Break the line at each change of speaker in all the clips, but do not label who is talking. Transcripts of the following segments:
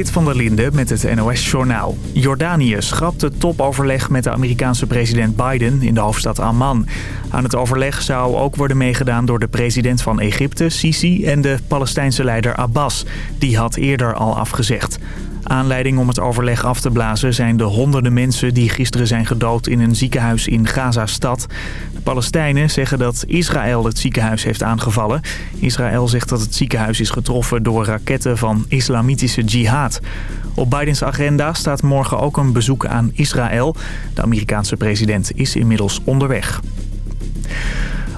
Zit van der Linde met het NOS-journaal. Jordanië schrapt topoverleg met de Amerikaanse president Biden in de hoofdstad Amman. Aan het overleg zou ook worden meegedaan door de president van Egypte, Sisi, en de Palestijnse leider Abbas. Die had eerder al afgezegd. Aanleiding om het overleg af te blazen zijn de honderden mensen die gisteren zijn gedood in een ziekenhuis in Gaza-stad. De Palestijnen zeggen dat Israël het ziekenhuis heeft aangevallen. Israël zegt dat het ziekenhuis is getroffen door raketten van islamitische jihad. Op Bidens agenda staat morgen ook een bezoek aan Israël. De Amerikaanse president is inmiddels onderweg.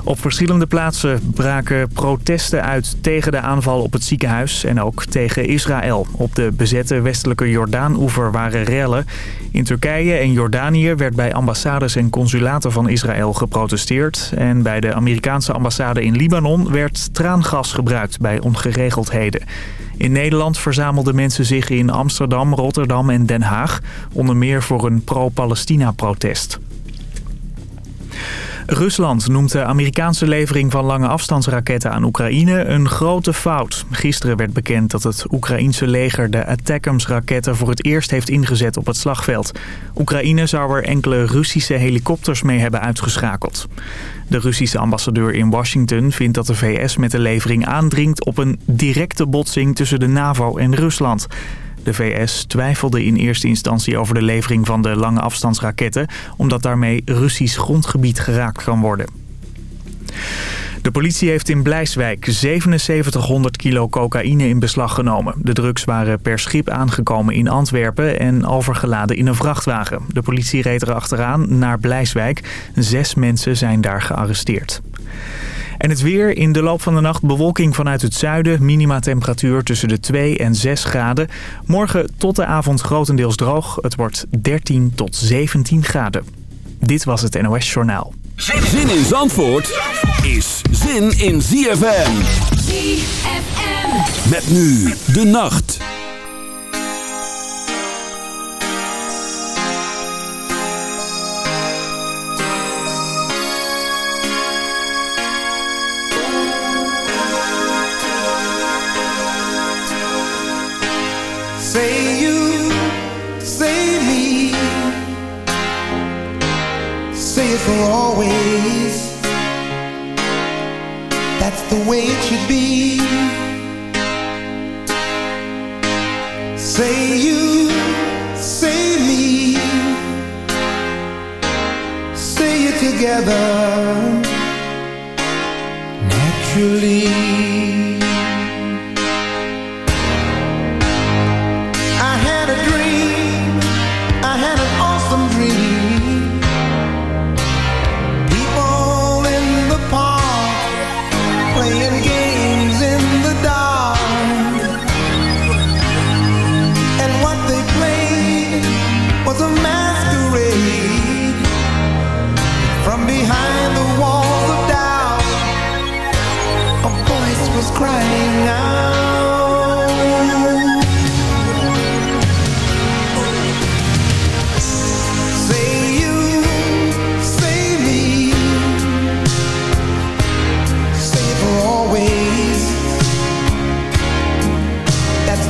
Op verschillende plaatsen braken protesten uit tegen de aanval op het ziekenhuis en ook tegen Israël. Op de bezette westelijke Jordaan-oever waren rellen. In Turkije en Jordanië werd bij ambassades en consulaten van Israël geprotesteerd. En bij de Amerikaanse ambassade in Libanon werd traangas gebruikt bij ongeregeldheden. In Nederland verzamelden mensen zich in Amsterdam, Rotterdam en Den Haag. Onder meer voor een pro-Palestina-protest. Rusland noemt de Amerikaanse levering van lange afstandsraketten aan Oekraïne een grote fout. Gisteren werd bekend dat het Oekraïense leger de Attackams-raketten voor het eerst heeft ingezet op het slagveld. Oekraïne zou er enkele Russische helikopters mee hebben uitgeschakeld. De Russische ambassadeur in Washington vindt dat de VS met de levering aandringt op een directe botsing tussen de NAVO en Rusland. De VS twijfelde in eerste instantie over de levering van de lange afstandsraketten... omdat daarmee Russisch grondgebied geraakt kan worden. De politie heeft in Blijswijk 7700 kilo cocaïne in beslag genomen. De drugs waren per schip aangekomen in Antwerpen en overgeladen in een vrachtwagen. De politie reed er achteraan naar Blijswijk. Zes mensen zijn daar gearresteerd. En het weer in de loop van de nacht bewolking vanuit het zuiden. Minima temperatuur tussen de 2 en 6 graden. Morgen tot de avond grotendeels droog. Het wordt 13 tot 17 graden. Dit was het NOS Journaal.
Zin in Zandvoort is zin in ZFM. ZFM. Met nu de nacht.
Be. Say you, say me. Say it together.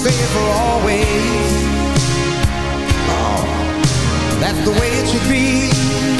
say it for always.
Oh,
that's the way it should be.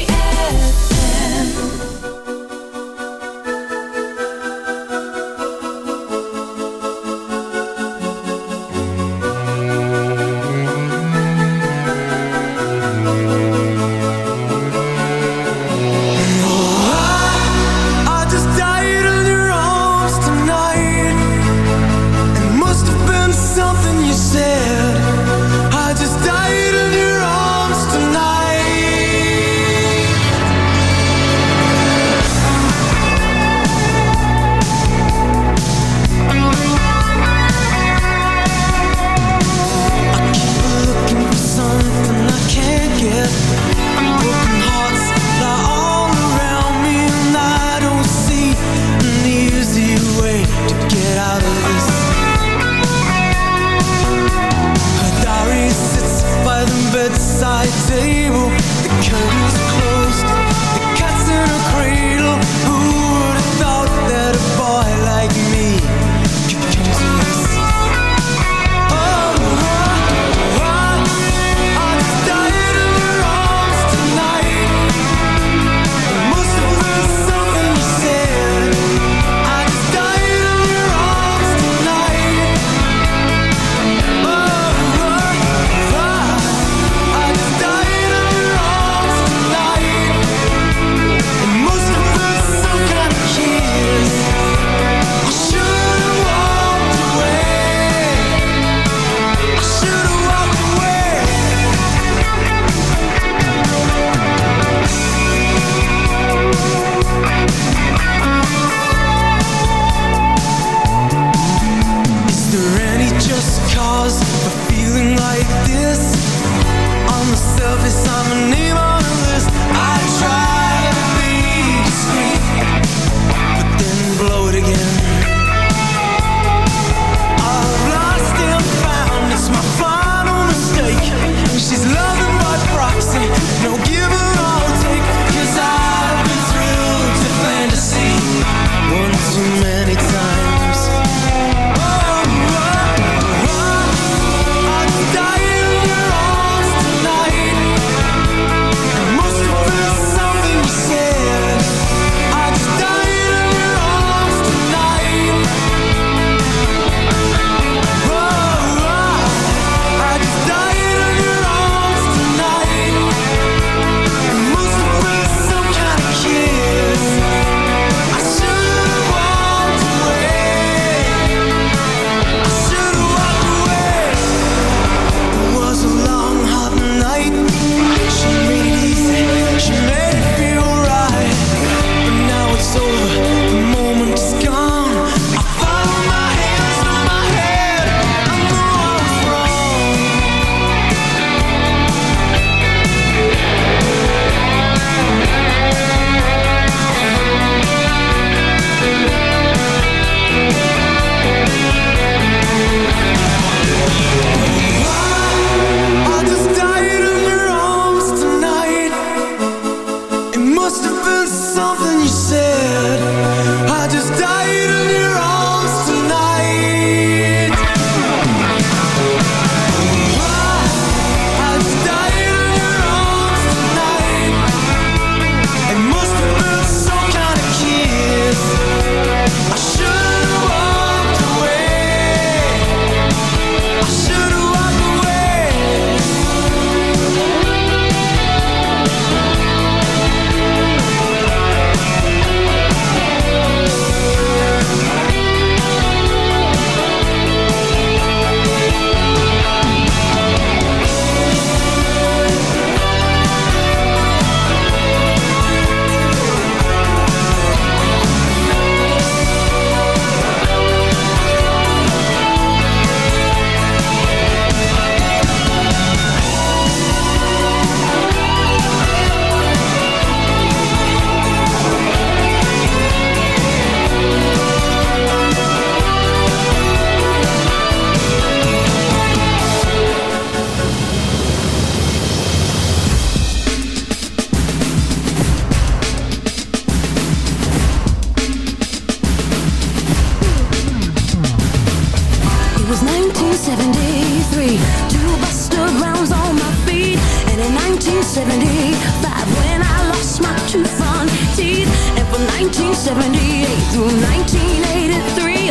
through 1983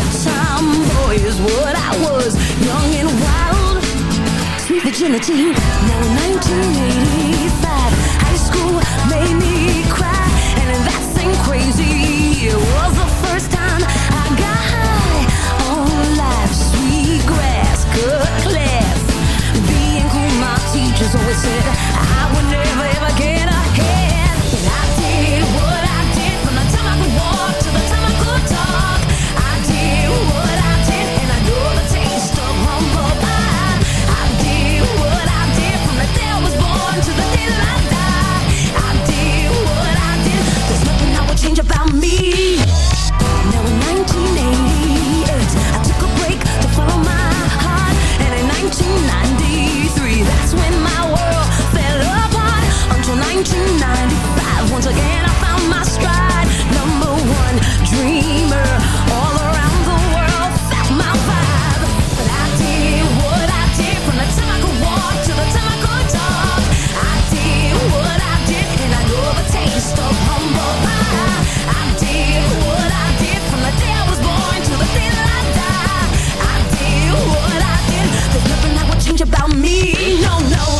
is what I was Young and wild. Sweet virginity 1985 High school made me cry And that crazy It was the first time I got high On life Sweet grass. Good class. Being cool My teachers always said I would never ever get up. about me. No, no.